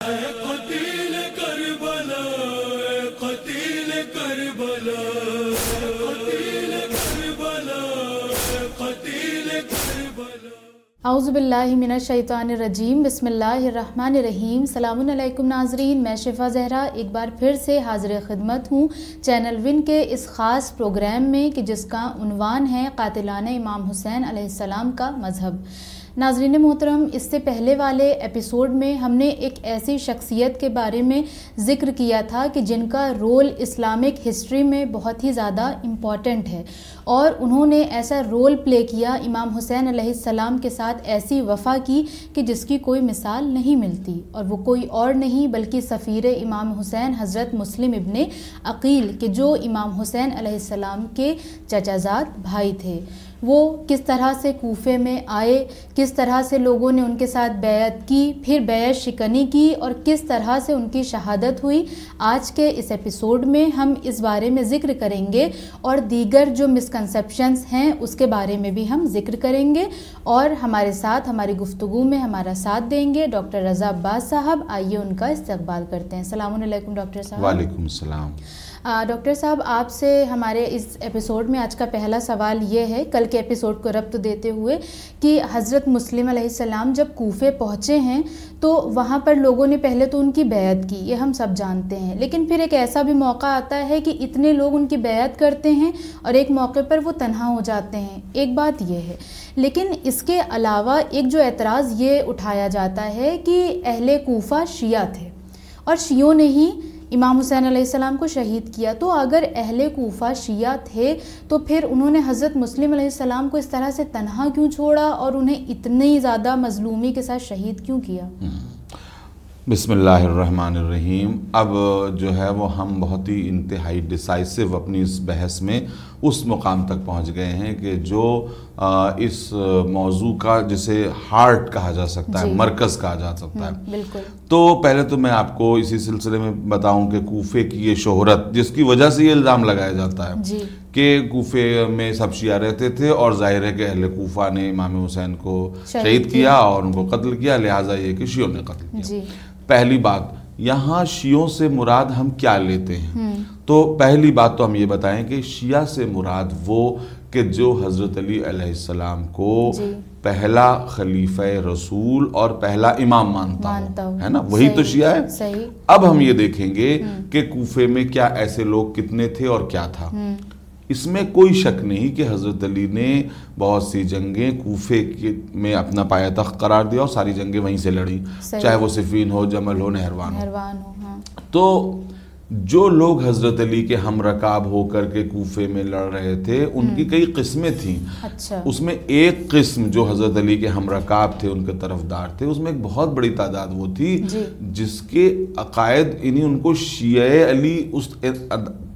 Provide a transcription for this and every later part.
قتیل کربلا قتیل کربلا قتیل کربلا قتیل کربلا۔ اعوذ باللہ من الشیطان الرجیم، بسم اللہ الرحمن الرحیم۔ سلام علیکم ناظرین، میں شفا زہرا ایک بار پھر سے حاضر خدمت ہوں۔ چینل ون کے اس خاص پروگرام میں کہ جس کا عنوان ہے قاتلان امام حسین علیہ السلام کا مذہب۔ ناظرین محترم، اس سے پہلے والے ایپیسوڈ میں ہم نے ایک ایسی شخصیت کے بارے میں ذکر کیا تھا کہ جن کا رول اسلامک ہسٹری میں بہت ہی زیادہ امپورٹنٹ ہے۔ اور انہوں نے ایسا رول پلے کیا امام حسین علیہ السلام کے ساتھ ایسی وفا کی کہ جس کی کوئی مثال نہیں ملتی۔ اور وہ کوئی اور نہیں، بلکہ سفیر امام حسین حضرت مسلم ابن عقیل، کہ جو امام حسین علیہ السلام کے چچازاد بھائی تھے۔ وہ کس طرح سے کوفے میں آئے، کس طرح سے لوگوں نے ان کے ساتھ بیعت کی، پھر بیعت شکنی کی اور کس طرح سے ان کی شہادت ہوئی۔ آج کے اس ایپیسوڈ میں ہم اس بارے میں ذکر کریں گے اور دیگر جو مسکنسیپشنس ہیں، اس کے بارے میں بھی ہم ذکر کریں گے۔ اور ہمارے ساتھ، ہماری گفتگو میں ہمارا ساتھ دیں گے ڈاکٹر رضا عباس صاحب۔ آئیے ان کا استقبال کرتے ہیں۔ السلام علیکم، ڈاکٹر صاحب۔ وعلیکم السلام۔ ڈاکٹر صاحب، آپ سے ہمارے اس ایپیسوڈ میں آج کا پہلا سوال یہ ہے، کل کے ایپیسوڈ کو ربط دیتے ہوئے کہ حضرت مسلم علیہ السلام جب کوفے پہنچے ہیں تو وہاں پر لوگوں نے پہلے تو ان کی بیعت کی، یہ ہم سب جانتے ہیں۔ لیکن پھر ایک ایسا بھی موقع آتا ہے کہ اتنے لوگ ان کی بیعت کرتے ہیں اور ایک موقع پر وہ تنہا ہو جاتے ہیں۔ ایک بات یہ ہے۔ لیکن اس کے علاوہ ایک جو اعتراض یہ اٹھایا جاتا ہے کہ اہل کوفہ شیعہ تھے۔ اور شیعوں نے ہی امام حسین علیہ السلام کو شہید کیا تو اگر اہل کوفہ شیعہ تھے تو پھر انہوں نے حضرت مسلم علیہ السلام کو اس طرح سے تنہا کیوں چھوڑا اور انہیں اتنی زیادہ مظلومی کے ساتھ شہید کیوں کیا؟ بسم اللہ الرحمن الرحیم۔ اب جو ہے وہ ہم بہت ہی انتہائی ڈیسائسو اپنی اس بحث میں اس مقام تک پہنچ گئے ہیں کہ جو اس موضوع کا جسے ہارٹ کہا جا سکتا ہے جی۔ مرکز کہا جا سکتا ہے۔ بالکل۔ تو پہلے تو میں آپ کو اسی سلسلے میں بتاؤں کہ کوفے کی یہ شہرت جس کی وجہ سے یہ الزام لگایا جاتا ہے جی۔ کہ کوفے میں سب شیعہ رہتے تھے اور ظاہر ہے کہ اہل کوفہ نے امام حسین کو شہید کیا۔ اور ان کو قتل کیا لہٰذا یہ کہ شیعوں نے قتل کیا۔ جی۔ پہلی بات یہاں شیعوں سے مراد ہم کیا لیتے ہیں؟ تو پہلی بات تو ہم یہ بتائیں کہ شیعہ سے مراد وہ کہ جو حضرت علی علیہ السلام کو جی۔ پہلا خلیفہ رسول اور پہلا امام مانتا مانتا ہو ہوں۔ ہے نا؟ وہی تو شیعہ ہے۔ اب ہم یہ دیکھیں گے کہ کوفے میں کیا ایسے لوگ کتنے تھے اور کیا تھا۔ اس میں کوئی شک نہیں کہ حضرت علی نے بہت سی جنگیں کوفے کے میں اپنا پایا تخت قرار دیا اور ساری جنگیں وہیں سے لڑی صحیح۔ چاہے وہ صفین ہو جمل ہو نہروان ہو۔ ہاں۔ تو جو لوگ حضرت علی کے ہم رکاب ہو کر کے کوفے میں لڑ رہے تھے ان کی کئی قسمیں تھیں۔ اچھا۔ اس میں ایک قسم جو حضرت علی کے ہم رکاب تھے ان کے طرفدار تھے اس میں ایک بہت بڑی تعداد وہ تھی جی۔ جس کے عقائد یعنی ان کو شیعہ علی اس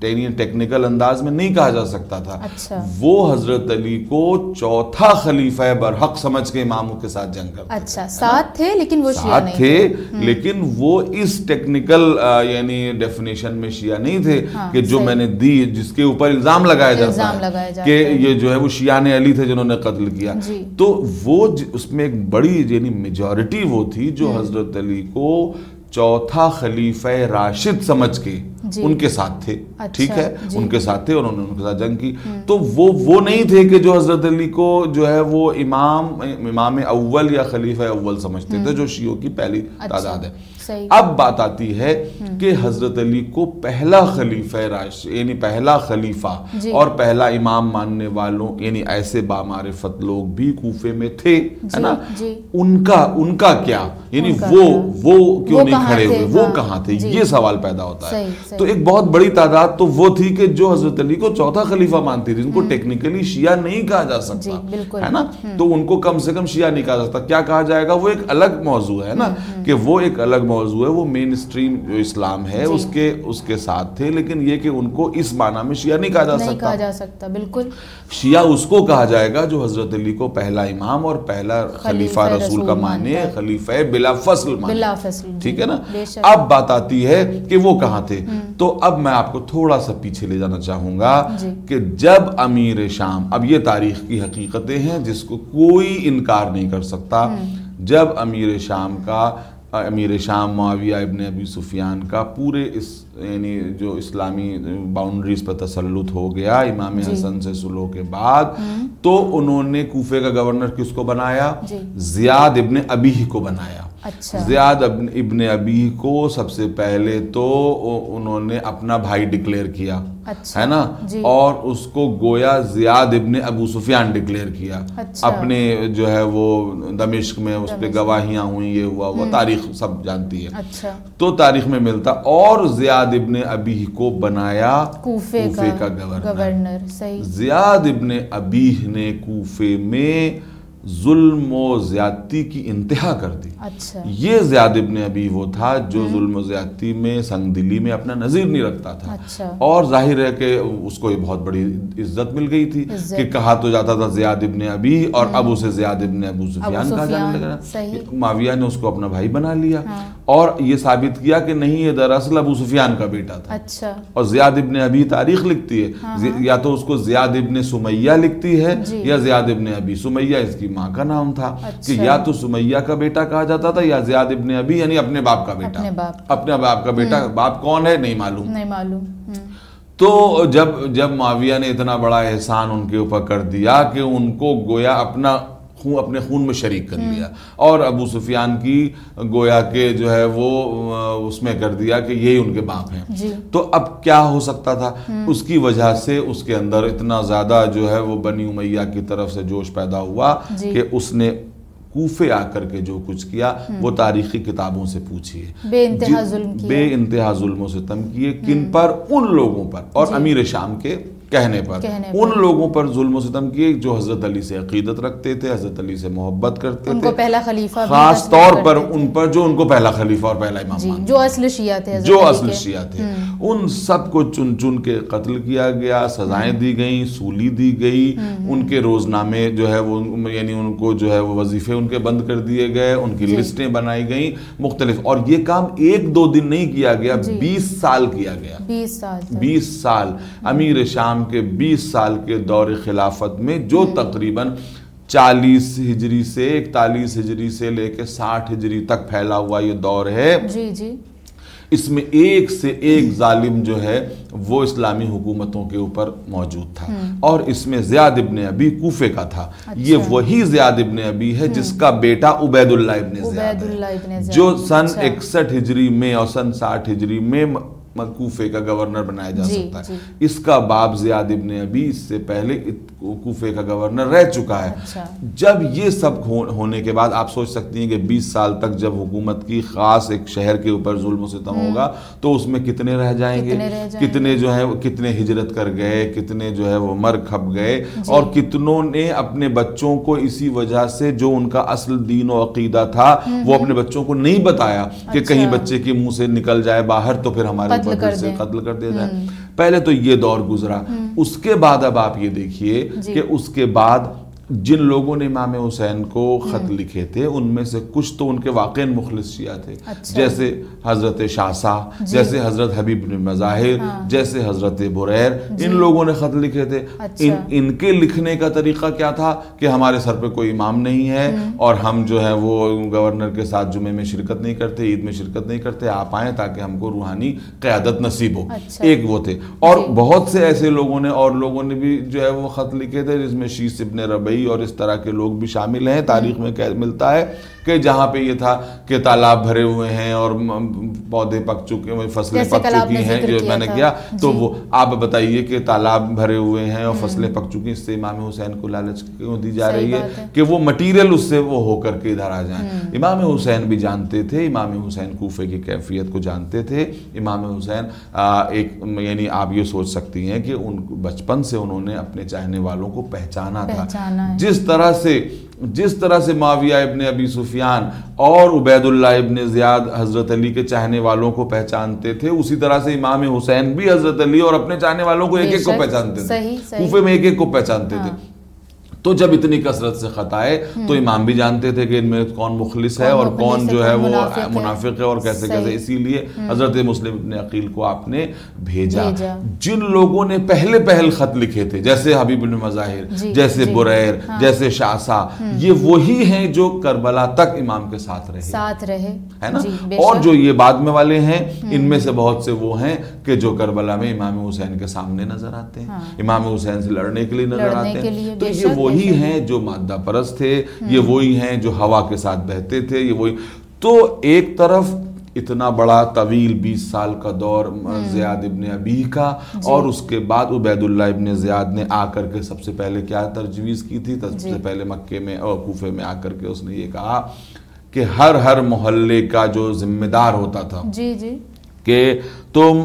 ٹیکنیکل انداز میں نہیں کہا جا سکتا تھا۔ اچھا۔ وہ حضرت علی کو چوتھا خلیفہ برحق سمجھ کے اماموں کے ساتھ جنگ کرتے اچھا ساتھ تھے لیکن وہ شیعہ نہیں تھے لیکن وہ اس ٹیکنیکل یعنی ڈیفینیشن میں شیعہ نہیں تھے ہاں، کہ جو۔ میں نے دی جس کے اوپر الزام لگایا جاتا ہے کہ۔ یہ جو ہے وہ شیعان علی تھے جنہوں نے قتل کیا۔ جی۔ تو وہ اس میں ایک بڑی یعنی میجورٹی وہ تھی جو حضرت علی کو چوتھا خلیفہ راشد سمجھ کے جی۔ ان کے ساتھ تھے۔ اچھا، ٹھیک ہے؟ جی۔ ان کے ساتھ تھے اور انہوں نے ان کے ساتھ جنگ کی۔ تو وہ وہ نہیں تھے کہ جو حضرت علی کو جو ہے وہ امام امام اول یا خلیفہ اول سمجھتے تھے جو شیعوں کی پہلی اچھا، تعداد ہے۔ اب بات آتی ہے کہ حضرت علی کو پہلا خلیفہ راش یعنی پہلا خلیفہ جی۔ اور پہلا امام ماننے والوں یعنی ایسے بامعرفت لوگ بھی کوفے میں تھے ہے جی، نا؟ جی۔ ان کا ان کا کیا؟ یعنی وہ؟ وہ کیوں نہیں کھڑے؟ ہوئے؟ وہ ہاں، کہاں تھے۔ یہ سوال پیدا ہوتا ہے۔ تو ایک بہت بڑی تعداد تو وہ تھی کہ جو حضرت علی کو چوتھا خلیفہ مانتی تھی ان کو ٹیکنیکلی شیعہ نہیں کہا جا سکتا۔ ہے نا؟ تو ان کو کم سے کم شیعہ نہیں کہا جا سکتا۔ کیا کہا جائے گا؟ وہ ایک الگ موضوع ہے نا؟ کہ وہ ایک الگ موضوع ہے وہ مین اسٹریم جو اسلام ہے جی۔ اس کے اس کے ساتھ تھے لیکن یہ کہ ان کو اس معنی میں شیعہ نہیں کہا جا نہیں سکتا۔ کہا جا سکتا بالکل۔ شیعہ اس کو کہا جائے گا جو حضرت علی کو پہلا امام اور پہلا خلیفہ رسول کا مانے مانتا ہے۔ خلیفہ بلا فصل بلا فصل جی، ٹھیک ہے نا۔ اب بات آتی ہے کہ وہ کہاں تھے۔ تو اب میں آپ کو تھوڑا سا پیچھے لے جانا چاہوں گا جی۔ کہ جب امیر شام اب یہ تاریخ کی حقیقتیں ہیں جس کو کوئی انکار نہیں کر سکتا۔ جب امیر شام کا امیر شام معاویہ ابن ابی سفیان کا پورے اس یعنی جو اسلامی باؤنڈریز پر تسلط ہو گیا امام جی۔ حسن سے سلو کے بعد تو انہوں نے کوفے کا گورنر کس کو بنایا جی۔ زیاد ابن ابی کو بنایا زیاد ابن ابی کو سب سے پہلے تو انہوں نے اپنا بھائی ڈکلیئر کیا اچھا۔ ہے نا؟ جی۔ اور اس کو گویا زیاد ابن ابو سفیان ڈکلیئر کیا۔ اچھا۔ اپنے جو ہے وہ دمشق میں اس پہ گواہیاں ہوئیں یہ ہوا وہ تاریخ سب جانتی ہے۔ اچھا۔ تو تاریخ میں ملتا۔ اور زیاد ابن ابی کو بنایا کوفے کا گورنر۔ زیاد ابن ابیہ نے کوفے میں ظلم و زیادتی کی انتہا کر دی۔ اچھا۔ یہ زیاد ابن ابی وہ تھا جو ظلم و زیادتی میں سنگ دلی میں اپنا نظیر نہیں رکھتا تھا۔ اچھا۔ اور ظاہر ہے کہ اس کو یہ بہت بڑی عزت مل گئی تھی۔ کہ کہا تو جاتا تھا زیاد ابن ابی اور اب اسے زیاد ابن ابو سفیان کہا جانے لگا۔ معاویہ نے اس کو اپنا بھائی بنا لیا ہاں۔ اور یہ ثابت کیا کہ نہیں یہ دراصل ابو سفیان کا بیٹا تھا۔ اچھا۔ اور زیاد ابن ابی تاریخ لکھتی ہے۔ زی- یا تو اس کو زیاد ابن سمیہ لکھتی ہے جی۔ یا زیاد ابن ابی سمیہ اس کی ماں کا نام تھا کہ اچھا۔ یا تو سمیہ کا بیٹا کہا جاتا تھا یا زیاد ابن ابی یعنی اپنے باپ کا بیٹا۔ اپنے باپ۔ اپنے باپ کا بیٹا۔ باپ کون ہے؟ نہیں معلوم۔ نہیں معلوم۔ تو جب جب معاویہ نے اتنا بڑا احسان ان کے اوپر کر دیا کہ ان کو گویا اپنا خون اپنے خون میں شریک کر لیا۔ اور ابو سفیان کی گویا کہ جو ہے وہ اس میں کر دیا کہ یہی ان کے باپ ہیں۔ جی۔ تو اب کیا ہو سکتا تھا؟ اس کی وجہ سے اس کے اندر اتنا زیادہ جو ہے وہ بنی امیہ کی طرف سے جوش پیدا ہوا جی۔ کہ اس نے کوفے آ کر کے جو کچھ کیا وہ تاریخی کتابوں سے پوچھیے بے انتہا ظلم بے انتہا ظلم و ستم کیے کن پر؟ ان لوگوں پر۔ اور جی۔ امیر شام کے کہنے پر ان۔ لوگوں پر ظلم و ستم کیے جو حضرت علی سے عقیدت رکھتے تھے حضرت علی سے محبت کرتے ان تھے کو پہلا خلیفہ خاص طور پر تھے۔ ان پر جو ان کو پہلا خلیفہ اور پہلا امام جی جو اصل شیعہ تھے جو اصل۔ شیعہ تھے ان سب کو چن چن کے قتل کیا گیا سزائیں دی گئیں سولی دی گئی ان کے روزنامے جو ہے وہ یعنی ان کو جو ہے وہ وظیفے ان کے بند کر دیے گئے ان کی جی۔ لسٹیں بنائی گئیں مختلف اور یہ کام ایک دو دن نہیں کیا گیا جی۔ بیس سال کیا گیا بیس سال۔ بیس سال امیر شام کے بیس سال کے دور خلافت میں جو تقریباً چالیس ہجری سے اکتالیس ہجری سے لے کے ساٹھ ہجری تک پھیلا ہوا یہ دور ہے۔ جی جی۔ اس میں ایک سے ایک ظالم جو ہے وہ اسلامی حکومتوں کے اوپر موجود تھا۔ اور اس میں زیاد ابن ابی کوفے کا تھا۔ یہ وہی زیاد ابن ابی ہے جس کا بیٹا عبید اللہ ابن زیاد ہے۔ جو سن اچھا۔ اکسٹھ ہجری میں اور سن ساٹھ ہجری میں کوفے کا گورنر بنایا جا جی، سکتا ہے۔ جی۔ اس کا باپ زیاد ابن ابی اس سے پہلے کوفے کا گورنر رہ چکا ہے۔ اچھا۔ جب یہ سب ہو- ہونے کے بعد آپ سوچ سکتی ہیں کہ بیس سال تک جب حکومت کی خاص ایک شہر کے اوپر ظلم و ستم ہوگا تو اس میں کتنے رہ جائیں گے؟ کتنے رہ جائیں کتنے جو ہے کتنے ہجرت کر گئے کتنے جو ہے وہ مر کھپ گئے۔ جی۔ اور کتنوں نے اپنے بچوں کو اسی وجہ سے جو ان کا اصل دین و عقیدہ تھا وہ اپنے بچوں کو نہیں بتایا کہ اچھا۔ کہیں بچے کے منہ سے نکل جائے باہر تو پھر ہمارے قتل سے۔ قتل کر دیا جائے پہلے تو یہ دور گزرا اس کے بعد اب آپ یہ دیکھیے جی۔ کہ اس کے بعد جن لوگوں نے امام حسین کو خط لکھے تھے ان میں سے کچھ تو ان کے واقع مخلص شیعہ تھے اچھا۔ جیسے حضرت شاہسا جی۔ جیسے حضرت حبیب بن مظاہر ہاں۔ جیسے حضرت بریر جی۔ ان لوگوں نے خط لکھے تھے اچھا۔ ان ان کے لکھنے کا طریقہ کیا تھا کہ ہمارے سر پہ کوئی امام نہیں ہے اور ہم جو ہے وہ گورنر کے ساتھ جمعے میں شرکت نہیں کرتے عید میں شرکت نہیں کرتے آپ آئیں تاکہ ہم کو روحانی قیادت نصیب ہو اچھا۔ ایک وہ تھے اور جی۔ بہت سے ایسے لوگوں نے اور لوگوں نے بھی جو ہے وہ خط لکھے تھے جس میں شیس ابن ربعی اور اس طرح کے لوگ بھی شامل ہیں تاریخ میں ملتا ہے۔ کہ جہاں پہ یہ تھا کہ تالاب بھرے ہوئے ہیں اور پودے پک چکے ہیں فصلیں پک چکی ہیں جو میں نے۔ کیا تو جی۔ وہ آپ بتائیے کہ تالاب بھرے ہوئے ہیں اور فصلیں پک چکی ہیں اس سے امام حسین کو لالچ کیوں دی جا رہی ہے۔ کہ وہ مٹیریل اس سے وہ ہو کر کے ادھر آ جائیں امام حسین بھی جانتے تھے امام حسین کوفے کی کیفیت کو جانتے تھے امام حسین ایک یعنی آپ یہ سوچ سکتی ہیں کہ ان بچپن سے انہوں نے اپنے چاہنے والوں کو پہچانا تھا۔ جس طرح سے جس طرح سے معاویہ ابن ابی سفیان اور عبید اللہ ابن زیاد حضرت علی کے چاہنے والوں کو پہچانتے تھے اسی طرح سے امام حسین بھی حضرت علی اور اپنے چاہنے والوں کو ایک ایک کو پہچانتے تھے۔ کوفے میں ایک ایک کو پہچانتے تھے ہاں۔ تو جب اتنی کثرت سے خط آئے تو امام بھی جانتے تھے کہ ان میں کون مخلص ہے اور کون جو ہے وہ منافق ہے۔ اور کیسے۔ کیسے۔ اسی لیے حضرت مسلم ابن عقیل کو آپ نے بھیجا۔ جن لوگوں نے پہلے پہل خط لکھے تھے جیسے حبیب بن مظاہر جی، جیسے جی، بریر ہاں۔ جیسے شاسا یہ وہی ہیں جو کربلا تک امام کے ساتھ رہے۔ ساتھ رہے۔ ہے نا؟ جی اور۔ جو یہ بعد میں والے ہیں ان میں سے بہت سے وہ ہیں کہ جو کربلا میں امام حسین کے سامنے نظر آتے ہیں۔ ہاں۔ امام حسین سے لڑنے کے لیے نظر آتے ہیں۔ تو یہ بے وہی۔ ہیں جو مادہ پرست تھے یہ وہی ہیں جو ہوا کے ساتھ بہتے تھے یہ وہی تو ایک طرف اتنا بڑا طویل بیس سال کا دور زیاد ابن ابی کا جی۔ اور اس کے بعد عبید اللہ ابن زیاد نے آ کر کے سب سے پہلے کیا تجویز کی تھی سب جی۔ سے پہلے مکے میں اور کوفے میں آ کر کے اس نے یہ کہا کہ ہر ہر محلے کا جو ذمہ دار ہوتا تھا جی جی کہ تم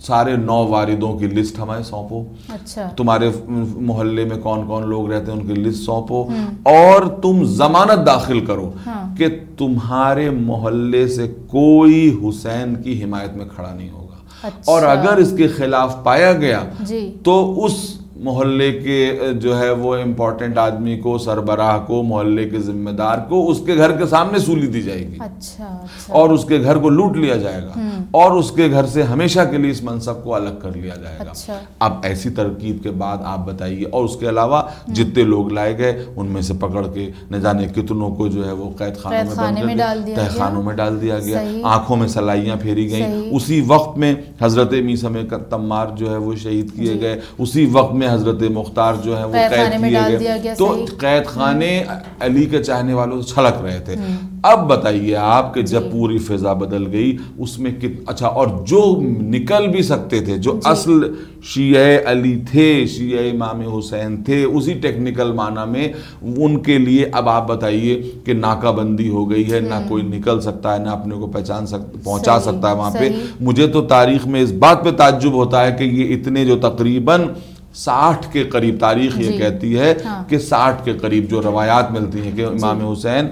سارے نو واردوں کی لسٹ ہمیں سونپو۔ اچھا۔ تمہارے محلے میں کون کون لوگ رہتے ہیں ان کی لسٹ سونپو۔ اور تم ضمانت داخل کرو ہاں۔ کہ تمہارے محلے سے کوئی حسین کی حمایت میں کھڑا نہیں ہوگا۔ اچھا۔ اور اگر اس کے خلاف پایا گیا جی۔ تو اس محلے کے جو ہے وہ امپورٹنٹ آدمی کو سربراہ کو محلے کے ذمہ دار کو اس کے گھر کے سامنے سولی دی جائے گی اچھا اچھا اور اس کے گھر کو لوٹ لیا جائے گا اور اس کے گھر سے ہمیشہ کے لیے اس منصب کو الگ کر لیا جائے گا اچھا۔ اب ایسی ترکیب کے بعد آپ بتائیے اور اس کے علاوہ جتنے لوگ لائے گئے ان میں سے پکڑ کے نہ جانے کتنوں کو جو ہے وہ قید خانوں میں تہ۔ خانوں میں ڈال دیا گیا۔ آنکھوں میں سلائیاں پھیری گئیں۔ اسی وقت میں حضرت میسم تمار جو ہے وہ شہید کیے جی۔ گئے اسی وقت میں حضرت مختار جو ہے وہ قید کیے گئے دیا گیا، تو۔ قید خانے علی کے چاہنے والوں سے چھلک رہے تھے اب بتائیے آپ کہ جی۔ جب پوری فضا بدل گئی اس میں اچھا اور جو نکل بھی سکتے تھے جو جی۔ اصل شیعہ علی تھے شیعہ امام حسین تھے اسی ٹیکنیکل معنی میں ان کے لیے اب آپ بتائیے کہ ناکہ بندی ہو گئی ہے نہ کوئی نکل سکتا ہے نہ اپنے کو پہچان سکتا پہنچا سکتا ہے وہاں پہ۔ مجھے تو تاریخ میں اس بات پہ تعجب ہوتا ہے کہ یہ اتنے جو تقریباً ساٹھ کے قریب تاریخ یہ جی۔ کہتی ہے ہاں۔ کہ ساٹھ کے قریب جو روایات ملتی ہیں کہ امام حسین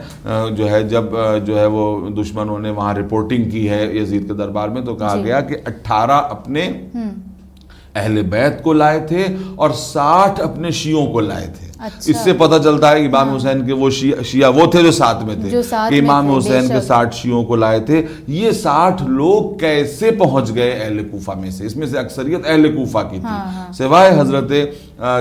جو ہے جب جو ہے وہ دشمنوں نے وہاں رپورٹنگ کی ہے یزید کے دربار میں تو کہا جی۔ گیا کہ اٹھارہ اپنے اہل بیت کو لائے تھے اور ساٹھ اپنے شیعوں کو لائے تھے۔ اس سے پتہ چلتا ہے کہ امام حسین کے وہ شیعہ وہ تھے جو ساتھ میں تھے کہ امام حسین کے۔ ساٹھ شیعوں کو لائے تھے یہ ساٹھ لوگ کیسے پہنچ گئے اہل کوفہ میں سے اس میں سے اکثریت اہل کوفہ کی ہاں، ہاں۔ تھی سوائے حضرت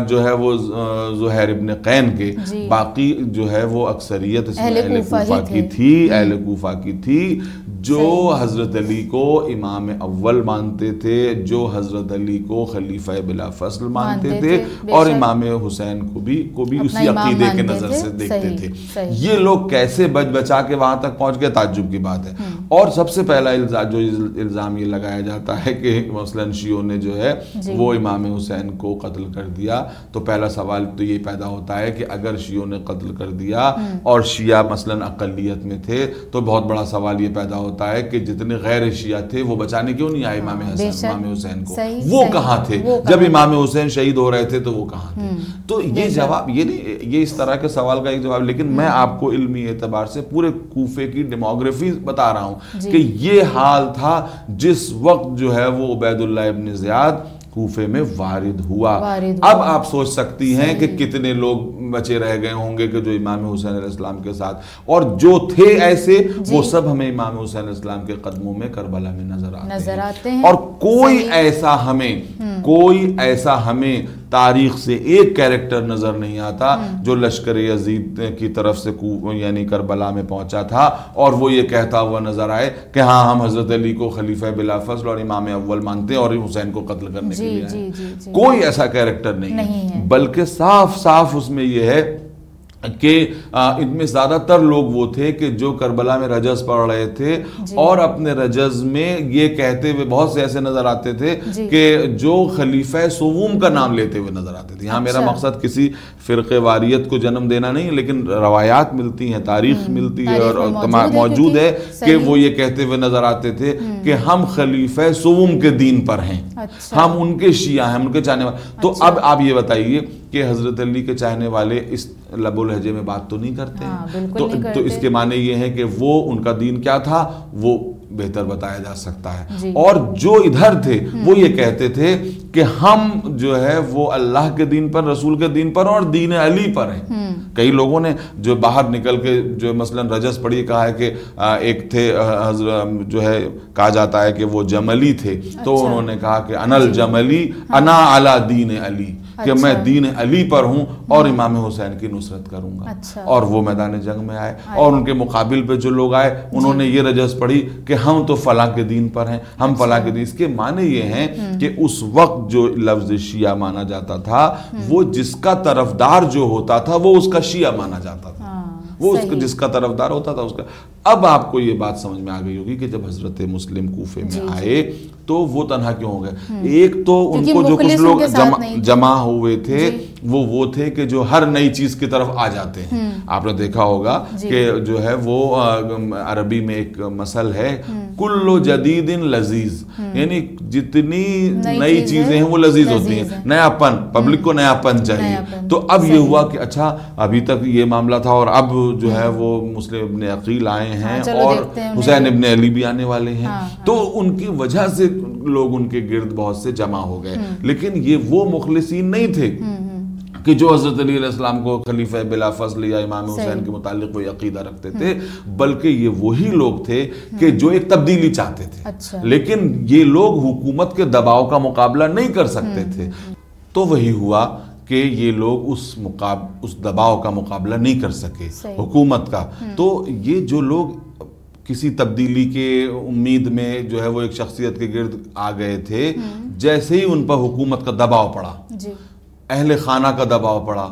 جو ہے وہ آ، زہیر ابن قین کے جی۔ باقی جو ہے وہ اکثریت اس میں اہل کوفہ کی۔ تھی اہل کوفہ کی تھی جو۔ حضرت علی کو امام اول مانتے تھے جو حضرت علی کو خلیفہ بلا فصل مانتے تھے اور۔ امام حسین کو بھی کو بھی اسی عقیدے کے نظر سے دیکھتے تھے۔ یہ لوگ کیسے بچ بچا کے وہاں تک پہنچ گئے؟ تعجب کی بات ہے۔ اور سب سے پہلا الزام جو الزام یہ لگایا جاتا ہے کہ مثلاً شیعوں نے جو ہے جی۔ وہ امام حسین کو قتل کر دیا۔ تو پہلا سوال تو یہ پیدا ہوتا ہے کہ اگر شیعوں نے قتل کر دیا اور شیعہ مثلاً اقلیت میں تھے تو بہت بڑا سوال یہ پیدا ہوتا ہے کہ جتنے غیر شیعہ تھے وہ بچانے کیوں نہیں آئے امام بے حسین۔ امام حسین کو۔ وہ۔ کہاں تھے؟ جب امام حسین شہید ہو رہے تھے تو وہ کہاں تھے؟ تو یہ جواب یہ نہیں یہ اس طرح کے سوال کا ایک جواب لیکن میں آپ کو علمی اعتبار سے پورے کوفے کی ڈیموگرافی بتا رہا ہوں جی۔ کہ یہ حال تھا جس وقت جو ہے وہ عبید اللہ ابن زیاد کوفے میں وارد ہوا اب۔ آپ سوچ سکتی ہیں کہ کتنے لوگ بچے رہ گئے ہوں گے کہ جو امام حسین علیہ السلام کے ساتھ اور جو تھے ایسے جی۔ وہ سب ہمیں امام حسین علیہ السلام کے قدموں میں کربلا میں نظر آتے ہیں اور کوئی۔ ایسا ہمیں کوئی ایسا ہمیں تاریخ سے ایک کیریکٹر نظر نہیں آتا جو لشکر یزید کی طرف سے یعنی کربلا میں پہنچا تھا اور وہ یہ کہتا ہوا نظر آئے کہ ہاں ہم حضرت علی کو خلیفہ بلا فضل اور امام اول مانتے ہیں اور حسین کو قتل کرنے کے جی، لیے جی، جی،۔ کوئی ایسا کیریکٹر نہیں۔ بلکہ صاف صاف اس میں یہ ہے کہ ان میں زیادہ تر لوگ وہ تھے کہ جو کربلا میں رجز پڑھ رہے تھے جی۔ اور اپنے رجز میں یہ کہتے ہوئے بہت سے ایسے نظر آتے تھے جی۔ کہ جو خلیفہ سووم کا نام لیتے ہوئے نظر آتے تھے یہاں میرا اچھا۔ مقصد کسی فرقے واریت کو جنم دینا نہیں لیکن روایات ملتی ہیں تاریخ ملتی ہے اور موجود ہے کہ۔ وہ یہ کہتے ہوئے نظر آتے تھے کہ ہم خلیفہ سووم کے دین پر ہیں اچھا۔ ہم ان کے شیعہ ہیں ان کے چاہنے والے تو اچھا۔ اب آپ یہ بتائیے کہ حضرت علی کے چاہنے والے اس لب و لہجے میں بات تو نہیں کرتے ہاں، ہیں۔ تو تو۔ اس کے معنی یہ ہے کہ وہ ان کا دین کیا تھا؟ وہ بہتر بتایا جا سکتا ہے۔ جی۔ اور جو ادھر تھے وہ یہ کہتے تھے کہ ہم جو ہے وہ اللہ کے دین پر رسول کے دین پر اور دین علی پر ہیں۔ کئی لوگوں نے جو باہر نکل کے جو مثلا رجس پڑھی کہا ہے کہ ایک تھے جو ہے کہا جاتا ہے کہ وہ جملی تھے۔ تو اچھا۔ انہوں نے کہا کہ انل جملی انا علی دین علی۔ کہ میں اچھا۔ دین علی پر ہوں اور امام حسین کی نصرت کروں گا۔ اچھا۔ اور وہ میدان جنگ میں آئے۔ اور ان کے مقابل پہ جو لوگ آئے انہوں جی۔ نے یہ رجس پڑھی کہ ہم تو فلاں کے دین پر ہیں۔ ہم فلاں کے دین۔ اس کے معنی یہ ہیں کہ اس وقت جو لفظ شیعہ مانا جاتا تھا وہ جس کا طرفدار جو ہوتا تھا وہ اس کا شیعہ مانا جاتا تھا۔ ہاں۔ وہ اس۔ جس کا طرفدار ہوتا تھا اس کا۔ اب آپ کو یہ بات سمجھ میں آ گئی ہوگی کہ جب حضرت مسلم کوفے جی، میں آئے تو وہ تنہا کیوں ہو گئے؟ ایک تو ان کو جو کچھ لوگ جمع ہوئے تھے جی۔ وہ وہ تھے کہ جو ہر نئی چیز کی طرف آ جاتے ہیں۔ آپ نے دیکھا ہوگا جی۔ کہ جو ہے وہ عربی میں ایک مسل ہے۔ کل جدید لذیذ۔ یعنی جتنی نئی چیزیں ہیں وہ لذیذ ہوتی ہیں۔ نیا پن پبلک کو نیا پن چاہیے تو اب یہ۔ ہوا کہ اچھا ابھی تک یہ معاملہ تھا اور اب جو ہے وہ مسلم ابن عقیل آئے ہیں ہاں، اور۔ حسین ابن علی بھی آنے والے ہیں۔ ہاں، ہاں۔ تو ان کی وجہ سے لوگ ان کے گرد بہت سے جمع ہو گئے۔ لیکن یہ وہ مخلصین نہیں تھے کہ جو حضرت علی علیہ السلام کو خلیفہ بلا فضل یا امام حسین۔ کے متعلق کوئی عقیدہ رکھتے تھے بلکہ یہ وہی لوگ تھے کہ جو ایک تبدیلی چاہتے تھے۔ اچھا۔ لیکن یہ لوگ حکومت کے دباؤ کا مقابلہ نہیں کر سکتے تھے۔ تو وہی ہوا۔ کہ یہ لوگ اس مقاب اس دباؤ کا مقابلہ نہیں کر سکے۔ حکومت کا۔ تو یہ جو لوگ کسی تبدیلی کے امید میں جو ہے وہ ایک شخصیت کے گرد آ گئے تھے جیسے ہی ان پر حکومت کا دباؤ پڑا جی۔ اہل خانہ کا دباؤ پڑا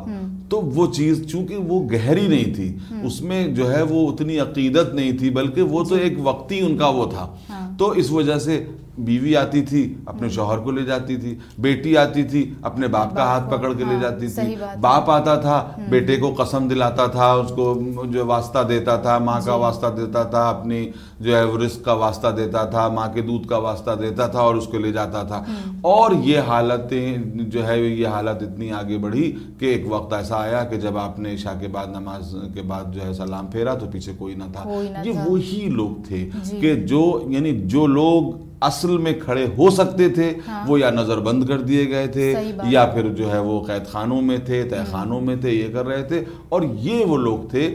تو وہ چیز چونکہ وہ گہری نہیں تھی اس میں جو ہے وہ اتنی عقیدت نہیں تھی بلکہ وہ تو ایک وقتی ان کا وہ تھا۔ ہاں۔ تو اس وجہ سے بیوی آتی تھی اپنے شوہر کو لے جاتی تھی بیٹی آتی تھی اپنے باپ کا ہاتھ پکڑ کے لے ہاں، جاتی تھی۔ باپ آتا تھا بیٹے کو قسم دلاتا تھا اس کو جو واسطہ دیتا تھا ماں جی۔ کا واسطہ دیتا تھا اپنی جو ہے رزق کا واسطہ دیتا تھا ماں کے دودھ کا واسطہ دیتا تھا اور اس کو لے جاتا تھا اور یہ حالتیں جو ہے یہ حالت اتنی آگے بڑھی کہ ایک وقت ایسا آیا کہ جب آپ نے عشاء کے بعد نماز کے بعد جو ہے سلام پھیرا تو پیچھے کوئی نہ تھا یہ۔ وہی لوگ تھے جی۔ کہ جو یعنی جو لوگ اصل میں کھڑے ہو سکتے تھے ہاں۔ وہ یا نظر بند کر دیے گئے تھے یا پھر جو ہے وہ قید خانوں میں تھے تہ خانوں میں تھے یہ کر رہے تھے اور یہ وہ لوگ تھے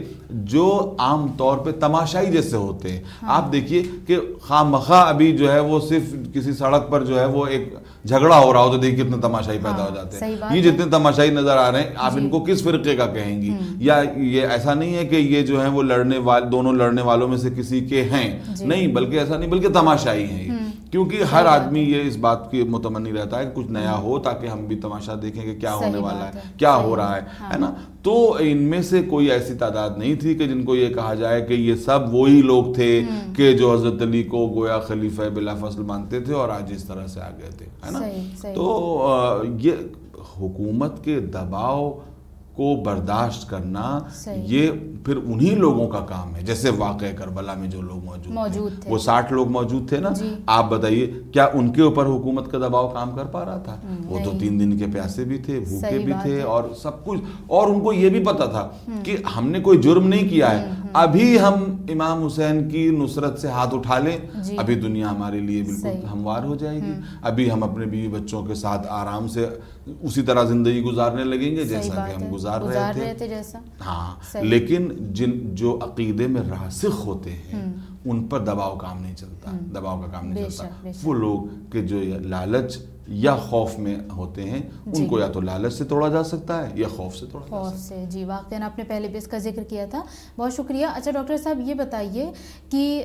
جو عام طور پہ تماشائی جیسے ہوتے ہیں ہاں۔ آپ دیکھیے کہ خواہ مخواہ ابھی جو ہے وہ صرف کسی سڑک پر جو ہے وہ ایک جھگڑا ہو رہا ہو تو دیکھیے کتنے تماشائی پیدا ہاں، ہو جاتے ہیں یہ ہے۔ جتنے تماشائی نظر آ رہے ہیں آپ جی۔ ان کو کس فرقے کا کہیں گی یا یہ ایسا نہیں ہے کہ یہ جو ہیں وہ لڑنے والے دونوں لڑنے والوں میں سے کسی کے ہیں جی۔ نہیں بلکہ ایسا نہیں بلکہ تماشائی ہیں کیونکہ ہر آدمی یہ اس بات کی متمنی رہتا ہے کہ کچھ نیا ہو تاکہ ہم بھی تماشا دیکھیں کہ کیا ہونے والا ہے کیا ہو رہا ہے ہے نا؟ تو ان میں سے کوئی ایسی تعداد نہیں تھی کہ جن کو یہ کہا جائے کہ یہ سب وہی لوگ تھے کہ جو حضرت علی کو گویا خلیفہ بلا فصل مانتے تھے اور آج اس طرح سے آ گئے تھے ہے نا۔ تو یہ حکومت کے دباؤ کو برداشت کرنا۔ یہ پھر انہی لوگوں کا کام ہے جیسے واقع کربلا میں جو لوگ موجود موجود تھے۔ وہ ساٹھ لوگ موجود تھے نا جی۔ آپ بتائیے کیا ان کے اوپر حکومت کا دباؤ کام کر پا رہا تھا وہ تو۔ تین دن کے پیاسے بھی تھے بھوکے بھی تھے۔ اور سب کچھ اور ان کو یہ بھی پتا تھا کہ ہم نے کوئی جرم نہیں کیا ہے ابھی ہم امام حسین کی نصرت سے ہاتھ اٹھا لیں جی۔ ابھی دنیا ہمارے لیے بالکل۔ ہموار ہو جائے گی ابھی ہم اپنے بیوی بچوں کے ساتھ آرام سے اسی طرح زندگی گزارنے لگیں گے جیسا کہ ہم۔ گزار رہے تھے ہاں۔ لیکن جن جو عقیدے میں راسخ ہوتے ہیں ان پر دباؤ کام نہیں چلتا دباؤ کا کام نہیں چلتا۔ وہ لوگ کہ جو لالچ یا خوف میں ہوتے ہیں جی۔ ان کو یا تو لالچ سے توڑا جا سکتا ہے یا خوف سے توڑا جا خوف سکتا سے جی واقعی آپ نے پہلے بھی اس کا ذکر کیا تھا۔ بہت شکریہ۔ اچھا ڈاکٹر صاحب یہ بتائیے کہ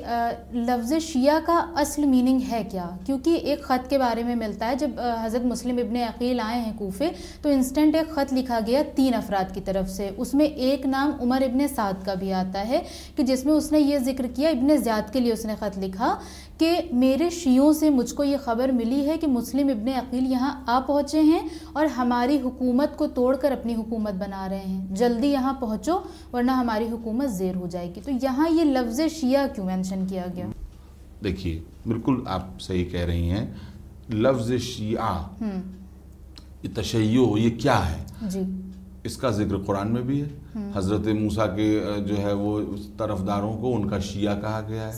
لفظ شیعہ کا اصل میننگ ہے کیا؟ کیونکہ ایک خط کے بارے میں ملتا ہے جب حضرت مسلم ابن عقیل آئے ہیں کوفے تو انسٹنٹ ایک خط لکھا گیا تین افراد کی طرف سے۔ اس میں ایک نام عمر ابن سعد کا بھی آتا ہے کہ جس میں اس نے یہ ذکر کیا ابن زیاد کے لیے اس نے خط لکھا۔ کہ میرے شیعوں سے مجھ کو یہ خبر ملی ہے کہ مسلم ابن عقیل یہاں آ پہنچے ہیں اور ہماری حکومت کو توڑ کر اپنی حکومت بنا رہے ہیں۔ جلدی یہاں پہنچو ورنہ ہماری حکومت زیر ہو جائے گی۔ تو یہاں یہ لفظ شیعہ کیوں مینشن کیا گیا؟ دیکھیے بالکل آپ صحیح کہہ رہی ہیں لفظ شیعہ تشیع یہ کیا ہے؟ جی۔ اس کا ذکر قرآن میں بھی ہے۔ حضرت موسیٰ کے جو ہے وہ طرفداروں کو ان کا شیعہ کہا گیا ہے۔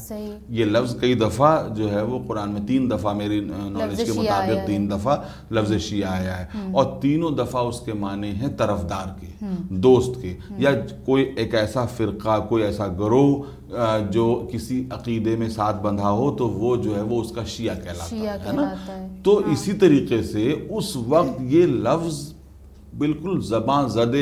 یہ لفظ کئی دفعہ جو ہے وہ قرآن میں تین دفعہ میری نالج کے مطابق۔ تین دفعہ لفظ شیعہ آیا ہے۔ اور تینوں دفعہ اس کے معنی ہیں طرفدار کے دوست کے۔ یا کوئی ایک ایسا فرقہ کوئی ایسا گروہ جو کسی عقیدے میں ساتھ بندھا ہو تو وہ جو ہے وہ اس کا شیعہ کہلاتا ہے نا؟ کہلاتا ہے۔ تو اسی طریقے سے اس وقت یہ لفظ بالکل زباں زد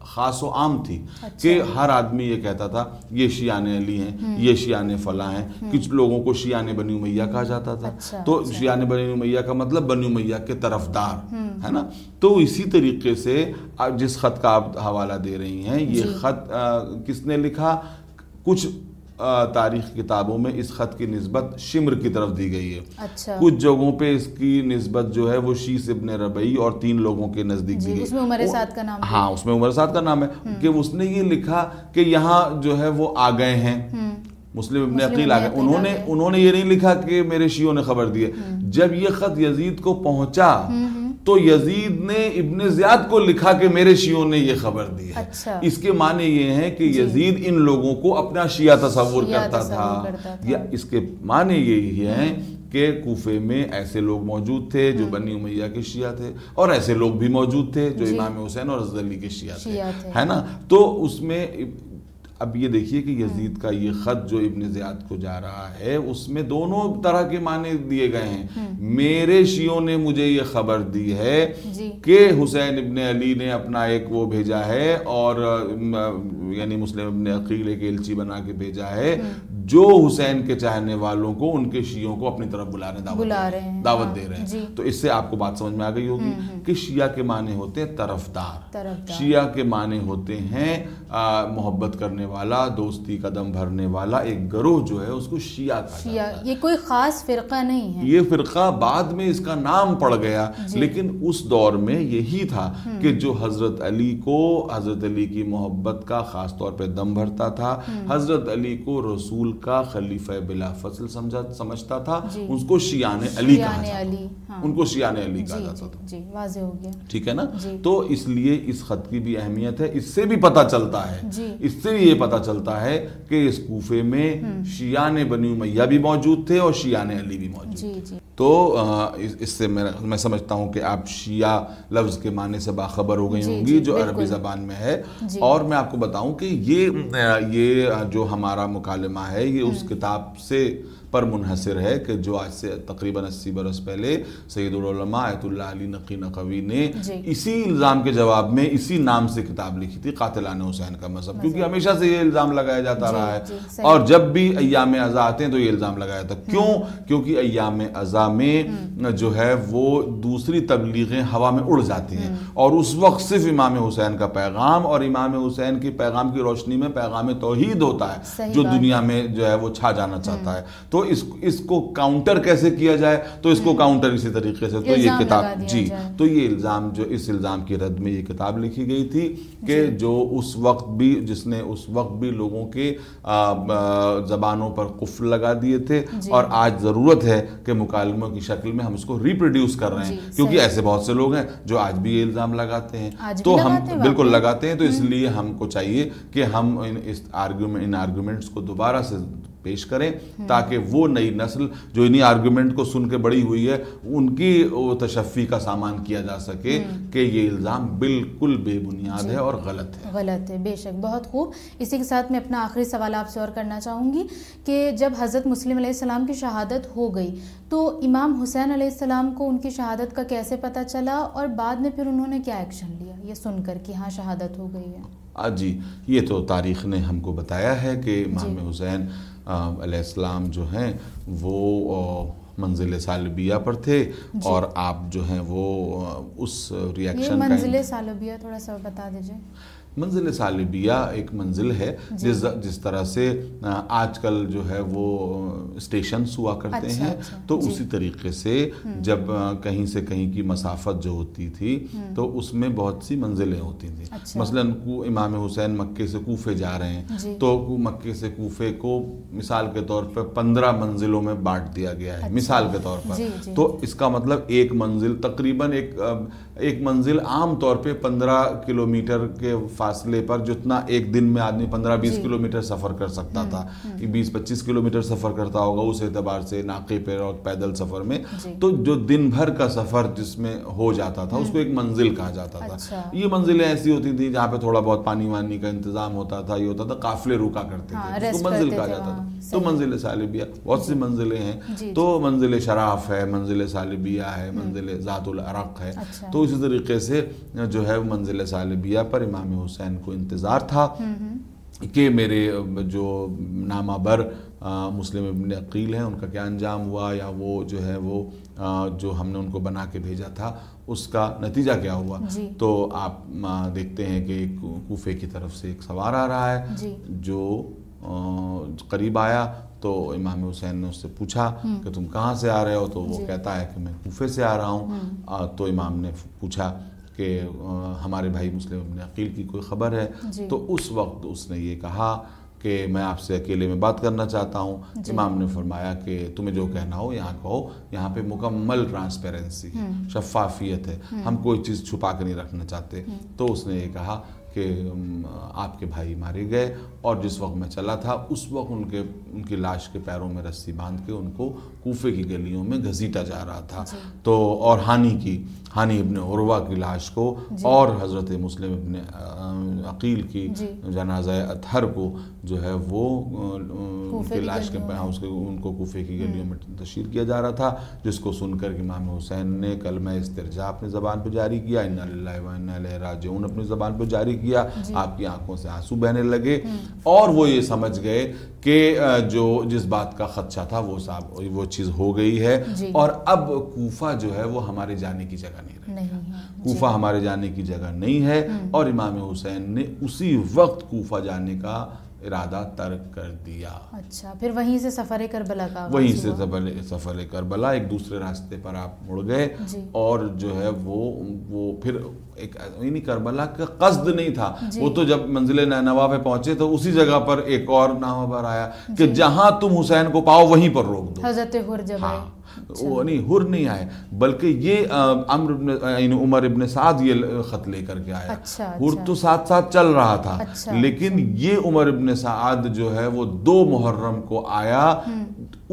خاص و عام تھی کہ ہر آدمی یہ کہتا تھا یہ شیعان علی ہیں یہ شیعان فلاں ہیں۔ کچھ لوگوں کو شیعان بنی امیہ کہا جاتا تھا۔ اچھا، تو شیعان بنی امیہ کا مطلب بنی امیہ کے طرفدار ہے نا؟ تو اسی طریقے سے جس خط کا آپ حوالہ دے رہی ہیں یہ خط آ، کس نے لکھا؟ کچھ تاریخ کتابوں میں اس خط کی نسبت شمر کی طرف دی گئی ہے۔ اچھا۔ کچھ جگہوں پہ اس کی نسبت جو ہے وہ شیس ابن ربعی اور تین لوگوں کے نزدیک جی دی گئی۔ اس میں عمر سعد کا نام ہاں اس میں عمر سعد کا نام ہے۔ کہ اس نے یہ لکھا کہ یہاں جو ہے وہ آ گئے ہیں۔ مسلم ابن عقیل آ گئے۔ انہوں نے۔ انہوں نے یہ نہیں لکھا کہ میرے شیعوں نے خبر دی ہے۔ جب یہ خط یزید کو پہنچا تو یزید نے ابن زیاد کو لکھا کہ میرے شیعوں نے یہ خبر دی ہے۔ اچھا۔ اس کے معنی یہ ہیں کہ یزید ان لوگوں کو اپنا شیعہ تصور کرتا تھا۔ یا اس کے معنی یہی ہیں کہ کوفے میں ایسے لوگ موجود تھے جو بنی امیہ کے شیعہ تھے اور ایسے لوگ بھی موجود تھے جو امام حسین اور حضرت علی کے شیعہ تھے۔ ہے نا؟ تو اس میں اب یہ دیکھیے کہ یزید کا یہ خط جو ابن زیاد کو جا رہا ہے اس میں دونوں طرح کے معنی دیے گئے ہیں۔ میرے شیعوں نے مجھے یہ خبر دی ہے جی۔ کہ حسین ابن علی نے اپنا ایک وہ بھیجا ہے اور یعنی مسلم ابن عقیل ایک ایلچی بنا کے بھیجا ہے جو حسین کے چاہنے والوں کو ان کے شیعوں کو اپنی طرف بلانے دعوت بلا دے رہے ہیں، دعوت ہاں، دے رہے جی۔ ہیں تو اس سے آپ کو بات سمجھ میں آ گئی ہوگی کہ شیعہ کے معنی ہوتے ہیں طرفدار۔ شیعہ کے معنی ہوتے ہیں محبت کرنے والا دوستی قدم بھرنے والا ایک گروہ جو ہے اس کو شیعہ کہا جاتا ہے۔ شیعہ یہ کوئی خاص فرقہ نہیں ہے۔ یہ فرقہ بعد میں اس کا نام پڑ گیا جی۔ لیکن اس دور میں یہی تھا کہ جو حضرت علی کو حضرت علی کی محبت کا خاص طور پہ دم بھرتا تھا حضرت علی کو رسول کا خلیفہ بلا فصل سمجھتا تھا جی۔ اس کو شیعان علی کہا جاتا ہاں۔ ان کو شیعان علی کہا جی جاتا تھا۔ جی واضح ہو گیا۔ ٹھیک ہے نا۔ تو اس لیے اس خط کی بھی اہمیت ہے اس سے بھی پتہ چلتا ہے۔ اس سے بھی یہ پتہ چلتا ہے کہ اس کوفے میں شیعان بنی امیہ بھی موجود تھے اور شیعان علی بھی موجود تھے۔ جی جی۔ تو اس سے میں سمجھتا ہوں کہ آپ شیعہ لفظ کے معنی سے باخبر ہو گئی جی، ہوں جی، گی جو بالکل۔ عربی زبان میں ہے جی۔ اور میں آپ کو بتاؤں کہ یہ یہ جو ہمارا مکالمہ ہے یہ اس کتاب سے پر منحصر ہے کہ جو آج سے تقریباً اسی برس پہلے سید العلماء آیت اللہ علی نقی نقوی نے جی۔ اسی الزام کے جواب میں اسی نام سے کتاب لکھی تھی قاتلان حسین کا مذہب کیونکہ ہمیشہ سے یہ الزام لگایا جاتا جی، رہا ہے جی،۔ اور جب بھی ایام ازا آتے ہیں تو یہ الزام لگایا تھا کیوں کیونکہ ایام ازا میں جو ہے وہ دوسری تبلیغیں ہوا میں اڑ جاتی ہیں۔ اور اس وقت صرف امام حسین کا پیغام اور امام حسین کی پیغام کی روشنی میں پیغام توحید ہوتا ہے جو۔ دنیا میں جو ہے وہ چھا جانا چاہتا ہے۔ تو اس اس کو کاؤنٹر کیسے کیا جائے؟ تو اس کو کاؤنٹر اسی طریقے سے تو یہ کتاب جی۔ تو یہ الزام جو اس الزام کی رد میں یہ کتاب لکھی گئی تھی کہ جو اس وقت بھی جس نے اس وقت بھی لوگوں کے زبانوں پر قفل لگا دیے تھے۔ جی۔ اور آج ضرورت ہے کہ مکالموں کی شکل میں ہم اس کو ریپروڈیوس کر رہے ہیں جی، کیونکہ۔ ایسے بہت سے لوگ ہیں جو آج بھی یہ الزام لگاتے ہیں تو ہم بالکل؟ لگاتے ہیں تو اس لیے ہم کو چاہیے کہ ہم ان آرگومنٹس کو دوبارہ سے پیش کریں تاکہ وہ نئی نسل جو انہی آرگومنٹ کو سن کے بڑی ہوئی ہے ان کی تشفی کا سامان کیا جا سکے کہ یہ الزام بالکل بے بنیاد ہے اور غلط ہے۔ غلط ہے بے شک بہت خوب۔ اسی کے ساتھ میں اپنا آخری سوال آپ سے اور کرنا چاہوں گی کہ جب حضرت مسلم علیہ السلام کی شہادت ہو گئی تو امام حسین علیہ السلام کو ان کی شہادت کا کیسے پتہ چلا اور بعد میں پھر انہوں نے کیا ایکشن لیا؟ یہ سن کر کہ ہاں شہادت ہو گئی ہے۔ جی یہ تو تاریخ نے ہم کو بتایا ہے کہ امام حسین آ، علیہ السلام جو ہیں وہ منزل سالبیہ پر تھے اور آپ جو ہیں وہ اس ریاکشن منزل سالبیہ تھوڑا سا بتا دیجیے منزل سالبیہ ایک منزل ہے جی۔ جس جس طرح سے آج کل جو ہے وہ اسٹیشنز ہوا کرتے اچھا، ہیں اچھا، تو جی۔ اسی طریقے سے جب کہیں سے کہیں کی مسافت جو ہوتی تھی تو اس میں بہت سی منزلیں ہوتی تھیں اچھا۔ مثلا امام حسین مکے سے کوفے جا رہے ہیں جی۔ تو مکے سے کوفے کو مثال کے طور پر پندرہ منزلوں میں بانٹ دیا گیا ہے مثال کے طور پر۔ تو اس کا مطلب ایک منزل تقریباً ایک ایک منزل عام طور پہ پندرہ کلومیٹر کے فاصلے پر جتنا ایک دن میں آدمی پندرہ بیس جی۔ کلومیٹر سفر کر سکتا تھا بیس پچیس کلومیٹر سفر کرتا ہوگا اس اعتبار سے ناقے پہ اور پیدل سفر میں جی۔ تو جو دن بھر کا سفر جس میں ہو جاتا تھا اس کو ایک منزل کہا جاتا اچھا۔ تھا یہ منزلیں ایسی ہوتی تھیں جہاں پہ تھوڑا بہت پانی وانی کا انتظام ہوتا تھا یہ ہوتا تھا قافلے رکا کرتے ہاں، تھے اس rest کو منزل کہا جاتا تھا وہاں، تو۔ منزل سالبیہ بہت سی منزلیں ہیں جی۔ تو منزل شراف ہے منزل سالبیہ ہے منزل ذات العرق ہے اچھا۔ تو اسی طریقے سے جو ہے منزل سالبیہ پر امام حسین کو انتظار تھا کہ میرے جو نامہ بر مسلم ابن عقیل ہیں ان کا کیا انجام ہوا یا وہ جو ہے وہ جو ہم نے ان کو بنا کے بھیجا تھا اس کا نتیجہ کیا ہوا جی۔ تو آپ دیکھتے ہیں کہ کوفے کی طرف سے ایک سوار آ رہا ہے جی۔ جو قریب آیا تو امام حسین نے اس سے پوچھا کہ تم کہاں سے آ رہے ہو تو وہ جی۔ کہتا ہے کہ میں کوفے سے آ رہا ہوں تو امام نے پوچھا کہ ہمارے بھائی مسلم ابن عقیل کی کوئی خبر ہے جی۔ تو اس وقت اس نے یہ کہا کہ میں آپ سے اکیلے میں بات کرنا چاہتا ہوں۔ جی۔ امام نے فرمایا کہ تمہیں جو کہنا ہو یہاں کہو یہاں پہ مکمل ٹرانسپیرنسی ہے شفافیت ہے۔ ہم کوئی چیز چھپا کے نہیں رکھنا چاہتے۔ تو اس نے یہ کہا کہ آپ کے بھائی مارے گئے اور جس وقت میں چلا تھا اس وقت ان کے ان کی لاش کے پیروں میں رسی باندھ کے ان کو کوفے کی گلیوں میں گھسیٹا جا رہا تھا۔ تو اور ہانی کی۔ ہانی ابن عروہ کی لاش کو اور حضرت مسلم ابن عقیل کی جی۔ جنازہ اطہر کو جو ہے وہ ان کے لاش کے۔ اس کے ان کو کوفے کی گلیوں میں تشہیر کیا جا رہا تھا جس کو سن کر کہ امام حسین نے کلمہ استرجاع اپنی زبان پہ جاری کیا انا للہ و الیہ راجعون اپنی زبان پہ جاری کیا۔ جی۔ آپ کی آنکھوں سے آنسو بہنے لگے۔ اور وہ یہ سمجھ گئے کہ جو جس بات کا خدشہ تھا وہ صاحب وہ چیز ہو گئی ہے۔ جی۔ اور اب کوفہ جو ہے وہ ہمارے جانے کی جگہ نہیں رہی نہیں ہے۔ کوفہ ہمارے جانے کی جگہ نہیں ہے۔ اور امام حسین نے اسی وقت کوفہ جانے کا ارادہ ترک کر دیا اچھا پھر وہیں سے سفر کربلا کا وہیں سے۔ سفر سفر کربلا ایک دوسرے راستے پر آپ مڑ گئے جی۔ اور جو ہے وہ وہ پھر ایک یعنی کربلا کا قصد نہیں تھا جی۔ وہ تو جب منزل نینوا پہ پہنچے تو اسی جگہ پر ایک اور نامہ پر آیا کہ جی۔ جہاں تم حسین کو پاؤ وہیں پر روک دو حضرت حر جب ہاں وہ نہیں ہر نہیں آئے۔ بلکہ یہ عمر ابن یعنی عمر ابن سعد یہ خط لے کر کے آیا۔ اچھا، ہر اچھا۔ تو ساتھ ساتھ چل رہا تھا۔ اچھا، لیکن یہ عمر ابن سعد جو ہے وہ دو محرم کو آیا۔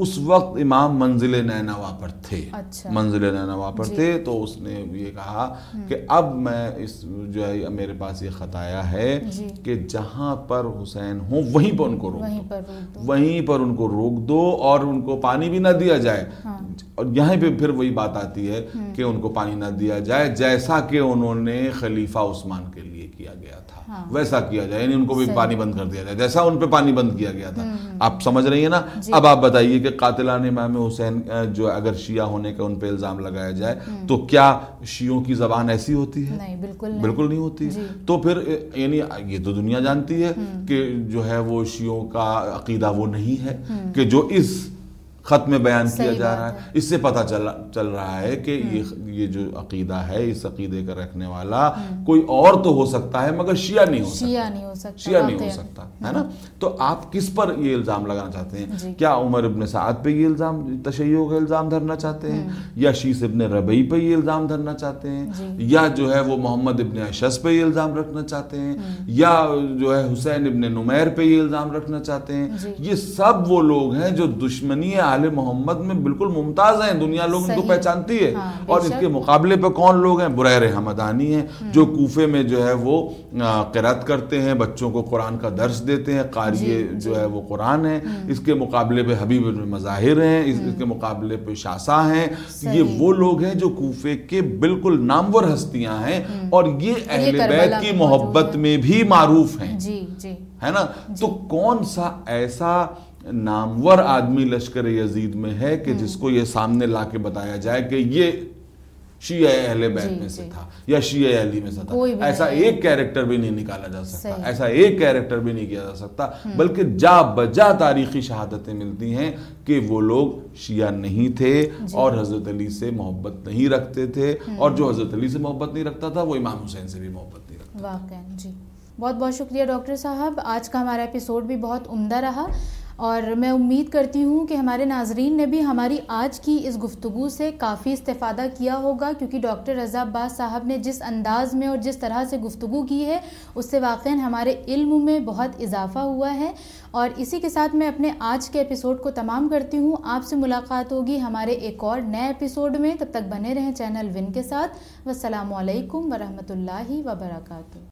اس وقت امام منزل نینوا پر تھے اچھا۔ منزل نینوا پر جی۔ تھے تو اس نے یہ کہا کہ اب میں اس جو ہے میرے پاس یہ خط آیا ہے جی۔ کہ جہاں پر حسین ہوں وہیں پر ان کو روک وہیں دو وہیں پر ان کو روک دو اور ان کو پانی بھی نہ دیا جائے ہاں۔ اور یہاں پہ پھر وہی بات آتی ہے کہ ان کو پانی نہ دیا جائے جیسا کہ انہوں نے خلیفہ عثمان کے لیے کیا گیا تھا۔ ویسا کیا جائے یعنی ان کو بھی۔ پانی بند کر دیا جائے جیسا ان پہ پانی بند کیا گیا تھا۔ آپ سمجھ رہی ہیں نا؟ جی۔ اب آپ بتائیے کہ قاتلان امام حسین جو اگر شیعہ ہونے کا ان پہ الزام لگایا جائے تو کیا شیعوں کی زبان ایسی ہوتی ہے؟ بالکل نہیں۔ ہوتی۔ جی۔ تو پھر یعنی یہ تو دنیا جانتی ہے کہ جو ہے وہ شیعوں کا عقیدہ وہ نہیں ہے کہ جو اس خط میں بیان کیا جا رہا ہے۔ اس سے پتہ چل چل رہا ہے کہ یہ یہ جو عقیدہ ہے اس عقیدے کا رکھنے والا کوئی اور تو ہو سکتا ہے مگر شیعہ نہیں ہو سکتا۔ شیعہ نہیں ہو سکتا شیعہ نہیں ہو واقعاً۔ سکتا ہے نا؟ تو آپ کس پر یہ الزام لگانا چاہتے جی۔ ہیں کیا عمر ابن سعد پہ یہ الزام تشیع کا الزام دھرنا چاہتے ہیں؟ یا شیس ابن ربعی پہ یہ الزام دھرنا چاہتے ہیں؟ جی۔ یا جو ہے وہ محمد ابن اشس پہ یہ الزام رکھنا چاہتے ہیں؟ یا جو ہے حسین ابن نمیر پہ یہ الزام رکھنا چاہتے ہیں؟ جی۔ یہ سب وہ لوگ ہیں جو دشمنی آل محمد میں بالکل ممتاز ہیں۔ دنیا لوگ ان کو۔ پہچانتی ہے۔ ہاں، اور اس۔ کے مقابلے پہ کون لوگ ہیں؟ بریر حمدانی ہیں۔ جو کوفے میں جو ہے وہ آ، قرات کرتے ہیں بچوں کو قرآن کا درس دیتے ہیں۔ قاری جی، جو ہے وہ قرآن ہے۔ اس کے مقابلے پہ حبیب مظاہر ہیں۔ اس کے مقابلے پہ شاسا ہیں۔ یہ وہ لوگ ہیں جو کوفے کے بالکل نامور ہستیاں ہیں۔ اور یہ اہل بیت کی محبت۔ میں بھی معروف ہیں۔ جی جی۔ ہے نا؟ تو کون سا ایسا نامور آدمی لشکر یزید میں ہے کہ جس کو یہ سامنے لا کے بتایا جائے کہ یہ شیعہ اہل بیت جی، میں سے جی۔ تھا یا شیعہ علی میں سے تھا۔ ایسا۔ ایک کیریکٹر بھی نہیں نکالا جا سکتا۔ ایسا ایک کیریکٹر بھی نہیں کیا جا سکتا بلکہ جا بجا تاریخی شہادتیں ملتی ہیں کہ وہ لوگ شیعہ نہیں تھے جی۔ اور حضرت علی سے محبت نہیں رکھتے تھے۔ اور جو حضرت علی سے محبت نہیں رکھتا تھا وہ امام حسین سے بھی محبت نہیں رکھتا واقعا جی۔ بہت بہت شکریہ ڈاکٹر صاحب۔ آج کا ہمارا ایپیسوڈ بھی بہت عمدہ رہا۔ اور میں امید کرتی ہوں کہ ہمارے ناظرین نے بھی ہماری آج کی اس گفتگو سے کافی استفادہ کیا ہوگا، کیونکہ ڈاکٹر رضا عباس صاحب نے جس انداز میں اور جس طرح سے گفتگو کی ہے، اس سے واقعا ہمارے علم میں بہت اضافہ ہوا ہے۔ اور اسی کے ساتھ میں اپنے آج کے ایپیسوڈ کو تمام کرتی ہوں۔ آپ سے ملاقات ہوگی ہمارے ایک اور نئے ایپیسوڈ میں۔ تب تک بنے رہیں چینل ون کے ساتھ۔ والسلام علیکم ورحمۃ اللہ وبرکاتہ۔